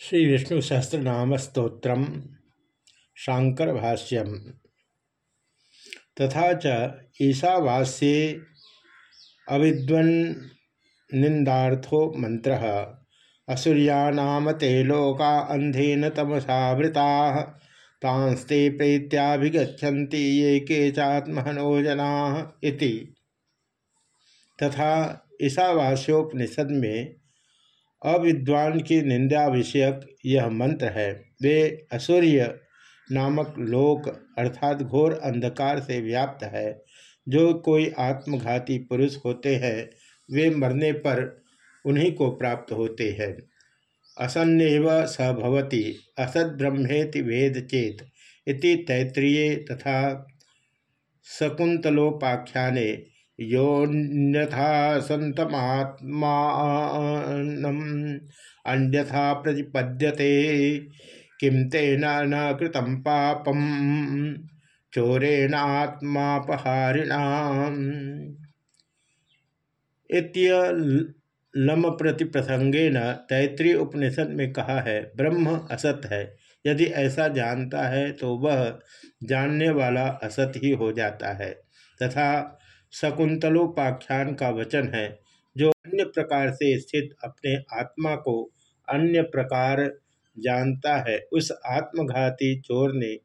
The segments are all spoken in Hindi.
श्री विष्णु सहस्रनाम स्त्रोत्र शांकर भाष्यम तथा च ईशावास्ये अविद्वन्निंदार्थो मंत्र असुरियानाम ते लोका अंधेन तमसावृता तांस्ते प्रेत्याभिगछन्ति ये के चात्महनो तथा ईशावास्योपनिषद में अविद्वान की निंदा विषयक यह मंत्र है। वे असूर्य नामक लोक अर्थात घोर अंधकार से व्याप्त है। जो कोई आत्मघाती पुरुष होते हैं, वे मरने पर उन्हीं को प्राप्त होते हैं। असन्नव स भवती, असद ब्रह्मेति वेद चेत इति तैत्रीय तथा शकुंतलोपाख्याने योन्यथा संतमात्मा अन्यथा प्रतिपद्यते किम तेन न पापम चोरेणात्मापहारिणा लम प्रति प्रसंगेन तैतृय उपनिषद में कहा है, ब्रह्म असत है, यदि ऐसा जानता है तो वह जानने वाला असत ही हो जाता है, तथा शकुंतलोपाख्यान का वचन है, जो अन्य प्रकार से स्थित अपने आत्मा को अन्य प्रकार जानता है। उस आत्मघाती चोर ने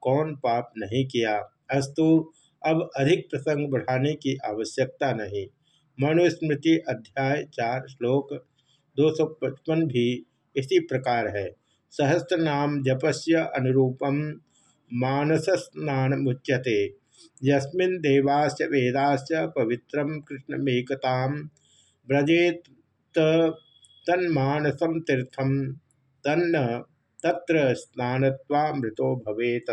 कौन पाप नहीं किया? अस्तु, अब अधिक प्रसंग बढ़ाने की आवश्यकता नहीं। मनुस्मृति अध्याय चार श्लोक 255 भी इसी प्रकार है। सहस्त्र नाम जपस्य अनुरूपम मानस स्नान मुच्यते यस्मिन् देवाश्च वेदाश्च पवित्रं कृष्णमेकतां व्रजेत तन्मानसं तीर्थं तन्न तत्र स्नानत्वामृतो भवेत।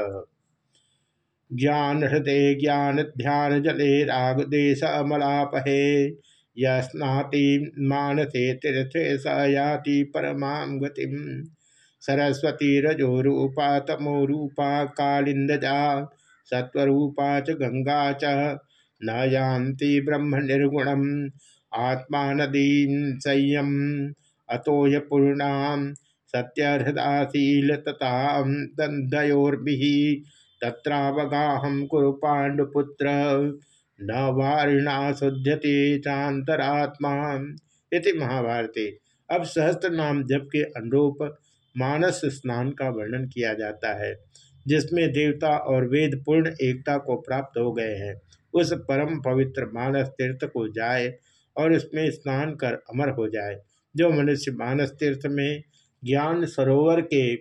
ज्ञान हृदय ज्ञान ध्यान जले राग देश अमलापहे, यस्नाति मानसे तीर्थे स याति परमां गतिम सरस्वती रजोरूपा तमोरूपा कालिंदजा सत्वरूपा च गंगा च न यान्ति ब्रह्म निर्गुणम आत्मा नदी संयम अतोय पूर्णा सत्यहृदाशीलतता दयोर्भि तत्रावगाहम कुरु पांडुपुत्र न वारिणा शुद्ध्यति चातरात्मा इति महाभारती। अब सहस्त्र नाम जब के अनुरूप मानस स्नान का वर्णन किया जाता है। जिसमें देवता और वेद पूर्ण एकता को प्राप्त हो गए हैं। उस परम पवित्र मानस तीर्थ को जाए और उसमें स्नान कर अमर हो जाए। जो मनुष्य मानस तीर्थ में ज्ञान सरोवर के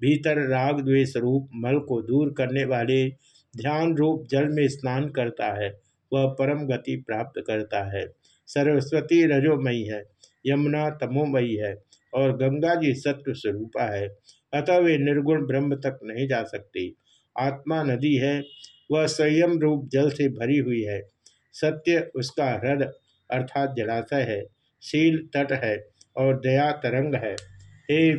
भीतर राग द्वेष रूप मल को दूर करने वाले ध्यान रूप जल में स्नान करता है, वह परम गति प्राप्त करता है। सरस्वती रजोमयी है, यमुना तमोमयी है और गंगा जी सत्व स्वरूपा है। अतः वे निर्गुण ब्रह्म तक नहीं जा सकती। आत्मा नदी है, वह संयम रूप जल से भरी हुई है। सत्य उसका हृदय अर्थात जलाशय है, शील तट है और दया तरंग है। हे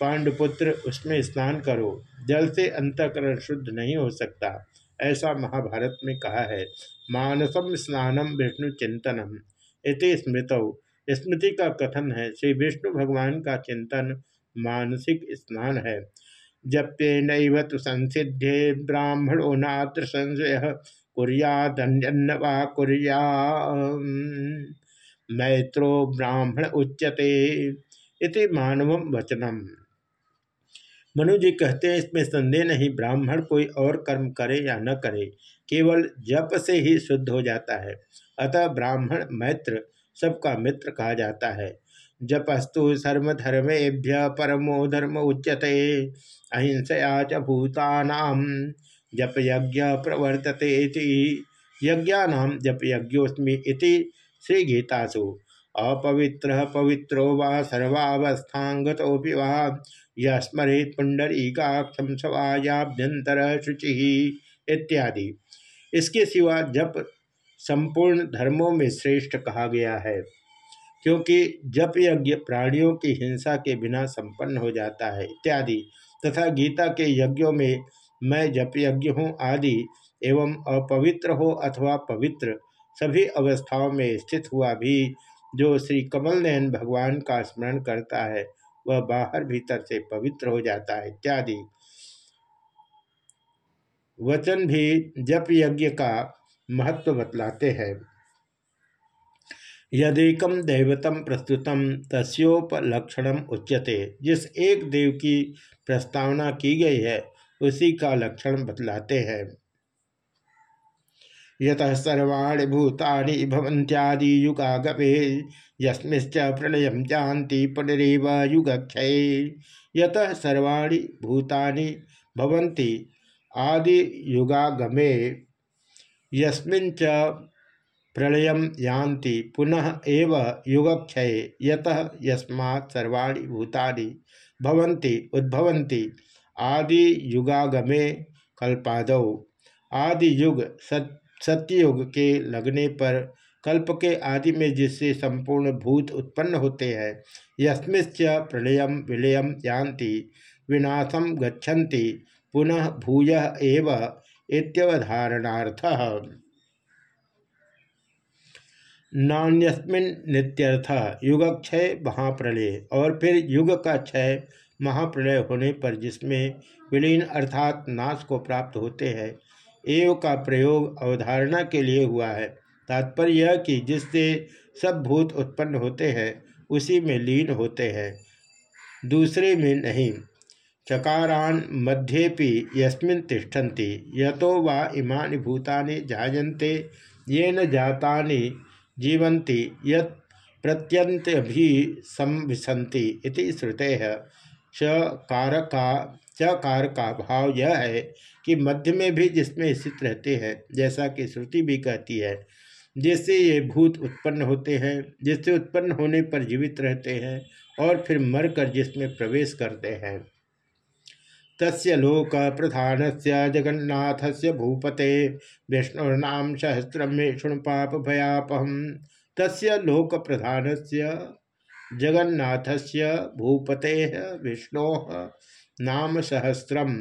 पांडुपुत्र, उसमें स्नान करो, जल से अंतकरण शुद्ध नहीं हो सकता, ऐसा महाभारत में कहा है। मानसम स्नानम विष्णु चिंतनम। इति स्मृत। स्मृति का कथन है, श्री विष्णु भगवान का चिंतन मानसिक स्नान है। जप्ये नैव संसिध्ये ब्राह्मणो नात्र संशय कुरियादन्यन्न वा कुरिया। मैत्रो ब्राह्मण उच्यते इति मानव वचनम। मनु जी कहते हैं, इसमें संदेह नहीं, ब्राह्मण कोई और कर्म करे या न करे, केवल जप से ही शुद्ध हो जाता है। अतः ब्राह्मण मैत्र सबका मित्र कहा जाता है। जपस्तु सर्वधर्मेभ्य परमो धर्म उच्यते। अहिंसया च भूतानाम जप यज्ञ प्रवर्तते यज्ञानाम जप यज्ञोस्मी इति श्रीगीतासु। अपवित्र पवित्रो वा सर्वावस्थांगतोपि वा। पुंडरीकाक्षम सवायाभ्यंतर शुचि इत्यादि। इसके सिवा जप संपूर्ण धर्मों में श्रेष्ठ कहा गया है। क्योंकि जप यज्ञ प्राणियों की हिंसा के बिना संपन्न हो जाता है, इत्यादि। तथा गीता के यज्ञों में मैं जप यज्ञ हूँ आदि एवं अपवित्र हो अथवा पवित्र सभी अवस्थाओं में स्थित हुआ भी जो श्री कमल नयन भगवान का स्मरण करता है, वह बाहर भीतर से पवित्र हो जाता है, इत्यादि। वचन भी जप यज्ञ का महत्व बतलाते हैं। यदेकम दैवतम प्रस्तुतम तस्ोपलक्षण उच्यते। जिस एक देव की प्रस्तावना की गई है, उसी का लक्षण बतलाते हैं। यत सर्वाणी भूतानि युगागमे यस्मिश्च प्रणय जानती पुनरव युगक्षय। यत सर्वाणी भूतानि आदि युगागमे यस्मिंच प्रलय यान्ति, पुनः एव युगक्षय यत यस्मात् सर्वाणि भूतानि भवन्ति, उद्भवन्ति। आदि युगागमे कल्पादौ। आदि युग सत, सत्ययुग के लगने पर कल्प के आदि में जिससे संपूर्ण भूत उत्पन्न होते हैं, यस्मिश्च प्रलयम विलयम जानती विनाशम गच्छन्ति, पुनः भूय एव नान्यस्मिन नित्यर्थ युगक्षय महाप्रलय और फिर युग का क्षय महाप्रलय होने पर जिसमें विलीन अर्थात नाश को प्राप्त होते हैं, एव का प्रयोग अवधारणा के लिए हुआ है। तात्पर्य यह कि जिससे सब भूत उत्पन्न होते हैं, उसी में लीन होते हैं, दूसरे में नहीं। चकारान मध्येपि यस्मिन तिष्ठन्ति, यतो वा इमानि भूतानि जायन्ते, येन जातानि जीवन्ति यत् प्रत्यंत्यभि संविशन्ति इति श्रुते। च कारका, च कार का भाव यह है कि मध्य में भी जिसमें स्थित रहते हैं, जैसा कि श्रुति भी कहती है, जिससे ये भूत उत्पन्न होते हैं, जिससे उत्पन्न होने पर जीवित रहते हैं और फिर मरकर जिसमें प्रवेश करते हैं। तस्य लोक जगन्नाथ से भूपते। विष्णुर्नाम सहस्रम शुण पाप भयापहम तस्य लोक प्रधान से जगन्नाथ से भूपते विष्णु नाम सहस्रम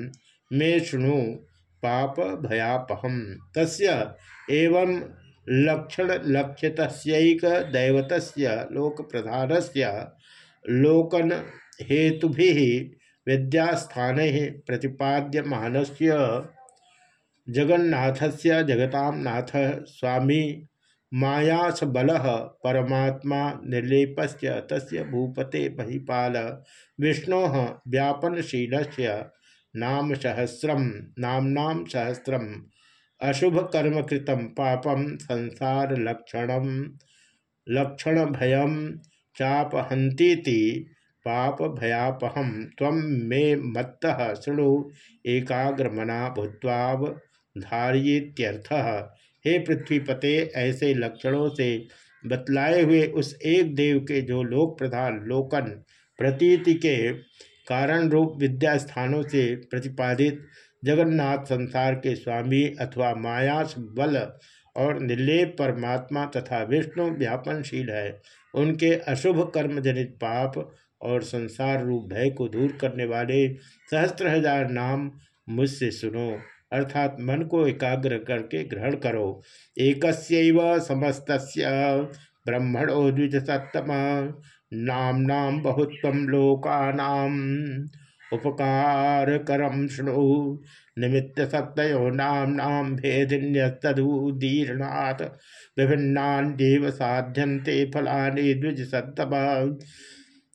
मे शुणु पाप भयापहम तस्य एवं लक्षण लक्षित दैवत लोक से लोकन हेतु विद्यास्थान प्रतिपाद्यमान से जगन्नाथ से जगता नाथ स्वामी मायास बल परमात्मा निर्लेपस्य तस्य भूपते महिपाल विष्णो व्यापनशील नाम सहस्रम नामना सहस्रम अशुभ कर्म पापम संसार लक्षण लक्षण भयम चापहंती पाप भयापहम तम मे मत्त शृणु एकाग्रमना भूत्वाव धारियत्यर्थ। हे पृथ्वीपते, ऐसे लक्षणों से बतलाए हुए उस एक देव के जो लोक प्रधान लोकन प्रतीति के कारण रूप विद्या स्थानों से प्रतिपादित जगन्नाथ संसार के स्वामी अथवा मायास बल और निर्लेप परमात्मा तथा विष्णु व्यापनशील है, उनके अशुभ कर्म जनित पाप और संसार रूप भय को दूर करने वाले सहस्त्र हज़ार नाम मुझसे सुनो, अर्थात मन को एकाग्र करके ग्रहण करो। एक समस्त ब्रह्मणो द्विज सत्तम नाम नाम बहुत्व लोकानाम। उपकार करम शुणु निमित्त सत्तो नाम नाम भेदिन्यस्तूदीर्णात् विभिन्नान देव साध्यन्ते फलानि द्विज सत्तम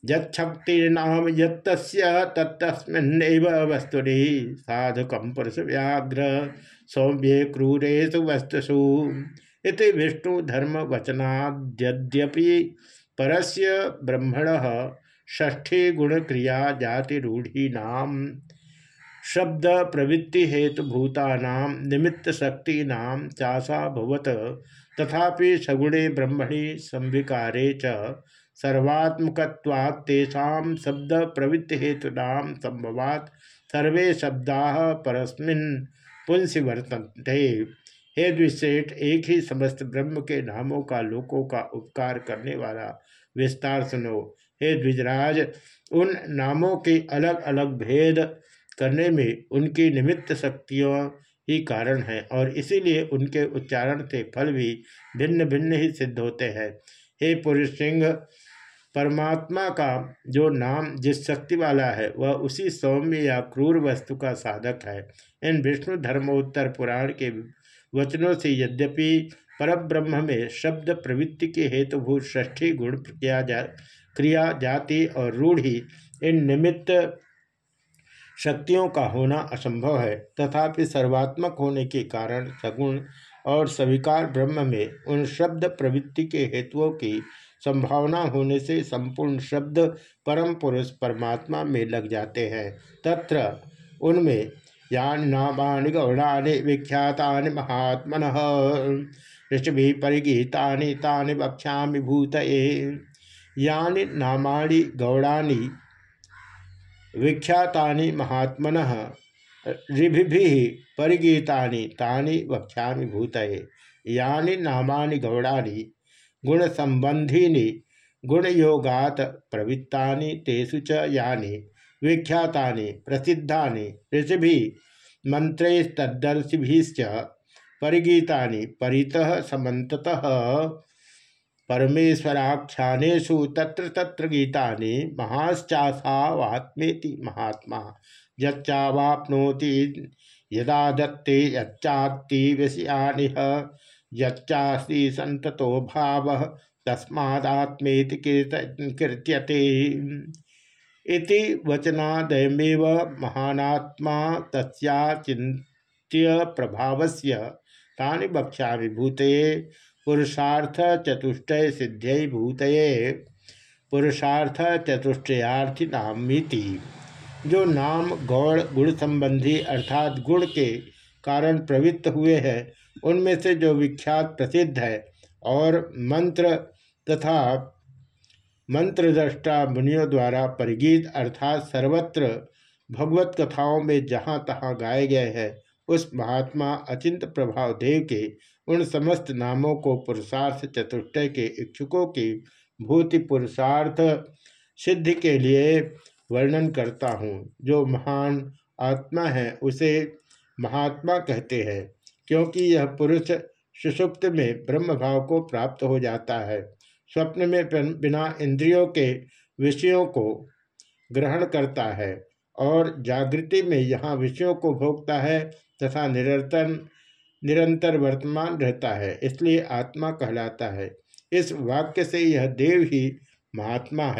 यक्षक्तिर्नाम यत्तस्मिन्नैव वस्तुनि। साधकं पुरुष व्याघ्र सौम्ये क्रूरेषु वस्तुषु। इति विष्णुधर्मवचनाद्यद्यपि परस्य ब्रह्मण ष्ठी गुणक्रिया जातिरूढ़ीनाम शब्द प्रवृत्ति हेतु भूतानाम निमित्त शक्तिना चाशा भवत। तथापि सगुणे ब्रह्मणि संविकारे च सर्वात्मकवात्तेषा शब्द प्रवृत्ति हेतुना संभवात सर्वे शब्दा परस्मिन् पुंस वर्तन्ते हे द्विशेठ एक ही समस्त ब्रह्म के नामों का लोकों का उपकार करने वाला विस्तार सुनो। हे द्विजराज, उन नामों के अलग अलग भेद करने में उनकी निमित्त शक्तियों ही कारण है और इसीलिए उनके उच्चारण से फल भी भिन्न भिन्न ही सिद्ध होते हैं। हे पुरुष सिंह, परमात्मा का जो नाम जिस शक्ति वाला है, वह उसी सौम्य या क्रूर वस्तु का साधक है। इन विष्णु धर्मोत्तर पुराण के वचनों से यद्यपि परब्रह्म में शब्द प्रवृत्ति के हेतुभूत ष्ठी गुण किया जा, क्रिया जाति और रूढ़ी इन निमित्त शक्तियों का होना असंभव है। तथापि सर्वात्मक होने के कारण सगुण और स्वीकार ब्रह्म में उन शब्द प्रवृत्ति के हेतुओं की संभावना होने से संपूर्ण शब्द परम पुरुष परमात्मा में लग जाते हैं। तत्र उनमें यान नामानि गौणानि विख्याता महात्मन, ऋषभि परिगीता तानि वक्षा भूत यानि नामानि गौड़ानि विख्याता महात्मन ऋभि परिगीतानि तानि वक्षा भूत यानि नामानि गौड़ानि गुण संबंधी गुण योगात प्रवृत्ता तेषु च यानि विख्याता प्रसिद्धा ऋषि मंत्रैस्तर्शिभिश्च परिगीता परितः समन्ततः। परमेश्वराख्यानेषु तत्र तत्र गीतानि महाश्चासावात्मेति महात्मा। यच्चावाप्नोति यदा दत्ते यच्चात्ति विषयानिह यच्चास्ति संततो भाव तस्मात्मेति कीर्त्यते। इति वचनादयमेव महानात्मा तस्याचिन्त्य प्रभावस्य तानि वक्षा भूतये पुरुषार्थ चतुष्टय सिद्ध्यै भूतये पुरुषार्थ चतुष्टयार्थी जो नाम गौड़ गुण संबंधी अर्थात गुण के कारण प्रवृत्त हुए हैं, उनमें से जो विख्यात प्रसिद्ध है और मंत्र तथा मंत्रद्रष्टा मुनियों द्वारा परिगीत अर्थात सर्वत्र भगवत कथाओं में जहाँ तहाँ गाए गए हैं, उस महात्मा अचिंत प्रभाव देव के उन समस्त नामों को पुरुषार्थ चतुष्टय के इच्छुकों की भूति पुरुषार्थ सिद्धि के लिए वर्णन करता हूँ। जो महान आत्मा है, उसे महात्मा कहते हैं, क्योंकि यह पुरुष सुषुप्त में ब्रह्म भाव को प्राप्त हो जाता है। स्वप्न में बिना इंद्रियों के विषयों को ग्रहण करता है और जागृति में यहाँ विषयों को भोगता है तथा निरंतर निरंतर वर्तमान रहता है, इसलिए आत्मा कहलाता है। इस वाक्य से यह देव ही महात्मा है।